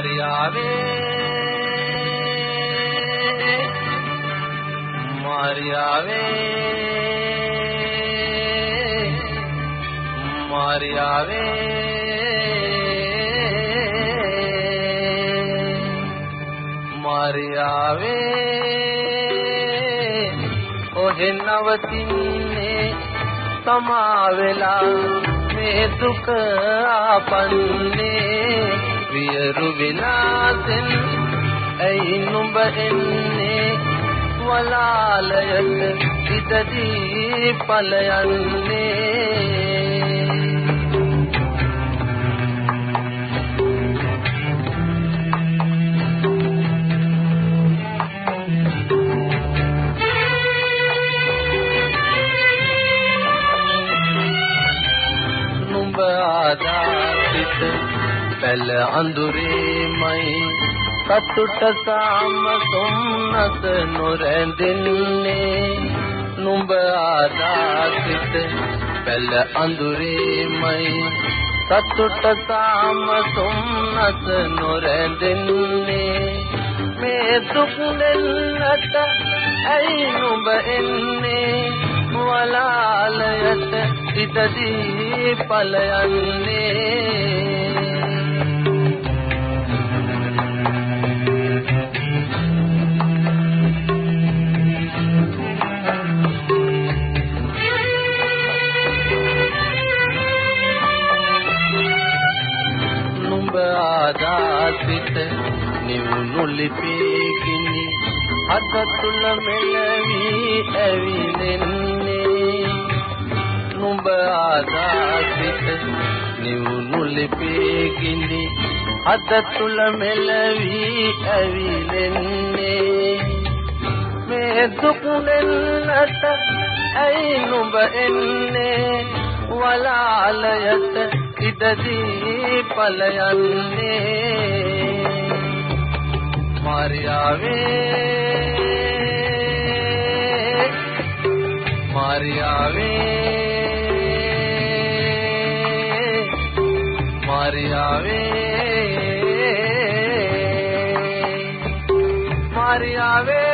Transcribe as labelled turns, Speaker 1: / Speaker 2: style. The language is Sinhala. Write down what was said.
Speaker 1: මාරියාවේ මාරියාවේ මාරියාවේ මාරියාවේ ඔහෙ නවතින්නේ තමා වෙලා මේ දුක ආපන්නේ. වියරු විනාසෙන් ඇයි නුඹ එන්නේ වලාලයට ඉදදී ඵලයන්නේ ආදාසිත පැල අඳුරේමයි. සතුට සාම සොම්නස නොරැඳෙන්නේ. නුඹ ආදාසිත පැල අඳුරේමයි. සතුට සාම සොම්නස නොරැඳෙන්නේ. මේ දුක් දෙන්නට ඇයි නුඹ එන්නේ? වලාලයට හිතදී ඵලයන්නේ ආදාසිත නිවුණු ලිපිකිනි අද තුල මෙලවි ඇවිලෙන්නේ. නුඹ ආදාසිත නිවුණු ලිපිකිනි අද තුල මෙලවි ඇවිලෙන්නේ. මේ දුක් දෙන්නට ඇයි නුඹ එන්නේ? වලාලයට ඉදදී ඵලයන්නේ මාරියාවේ මාරියාවේ මාරියාවේ මාරියාවේ